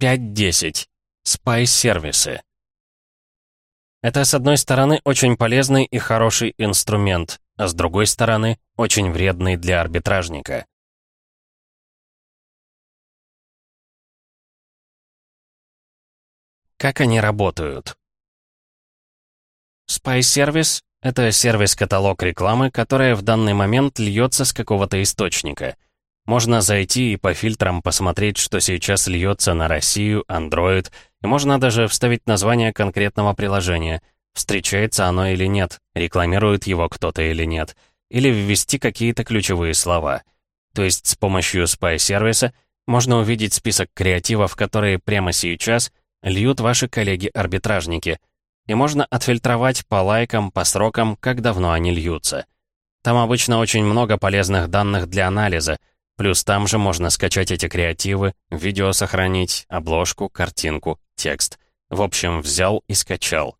5.10. Спай-сервисы. Это, с одной стороны, очень полезный и хороший инструмент, а с другой стороны, очень вредный для арбитражника. Как они работают? Spy-сервис — это сервис-каталог рекламы, которая в данный момент льется с какого-то источника. Можно зайти и по фильтрам посмотреть, что сейчас льется на Россию, Android, и можно даже вставить название конкретного приложения, встречается оно или нет, рекламирует его кто-то или нет, или ввести какие-то ключевые слова. То есть с помощью Spy-сервиса можно увидеть список креативов, которые прямо сейчас льют ваши коллеги-арбитражники, и можно отфильтровать по лайкам, по срокам, как давно они льются. Там обычно очень много полезных данных для анализа, плюс там же можно скачать эти креативы, видео сохранить, обложку, картинку, текст. В общем, взял и скачал.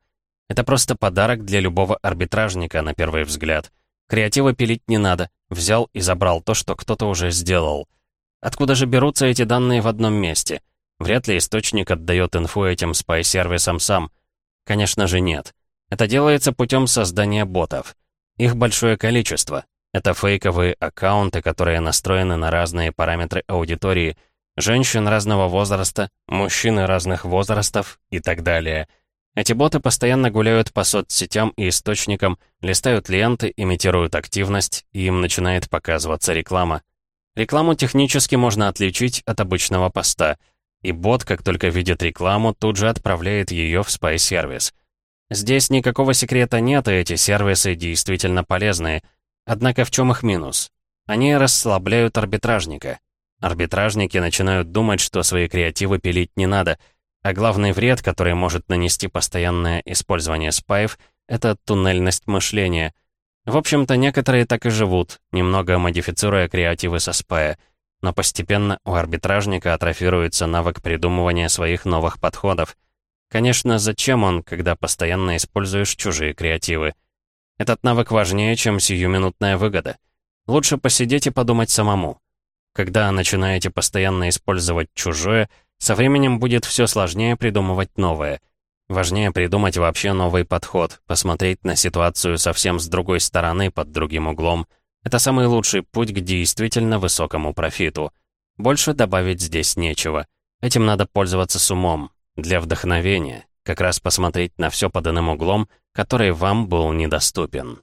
Это просто подарок для любого арбитражника, на первый взгляд. Креативы пилить не надо, взял и забрал то, что кто-то уже сделал. Откуда же берутся эти данные в одном месте? Вряд ли источник отдает инфу этим спай-сервисам сам. Конечно же нет. Это делается путем создания ботов. Их большое количество. Это фейковые аккаунты, которые настроены на разные параметры аудитории, женщин разного возраста, мужчины разных возрастов и так далее. Эти боты постоянно гуляют по соцсетям и источникам, листают ленты, имитируют активность, и им начинает показываться реклама. Рекламу технически можно отличить от обычного поста — и бот, как только видит рекламу, тут же отправляет ее в спай-сервис. Здесь никакого секрета нет, и эти сервисы действительно полезные. Однако в чем их минус? Они расслабляют арбитражника. Арбитражники начинают думать, что свои креативы пилить не надо, а главный вред, который может нанести постоянное использование спаев, это туннельность мышления. В общем-то, некоторые так и живут, немного модифицируя креативы со спая — но постепенно у арбитражника атрофируется навык придумывания своих новых подходов. Конечно, зачем он, когда постоянно используешь чужие креативы? Этот навык важнее, чем сиюминутная выгода. Лучше посидеть и подумать самому. Когда начинаете постоянно использовать чужое, со временем будет все сложнее придумывать новое. Важнее придумать вообще новый подход, посмотреть на ситуацию совсем с другой стороны, под другим углом — это самый лучший путь к действительно высокому профиту. Больше добавить здесь нечего. Этим надо пользоваться с умом, для вдохновения, как раз посмотреть на все под иным углом, который вам был недоступен.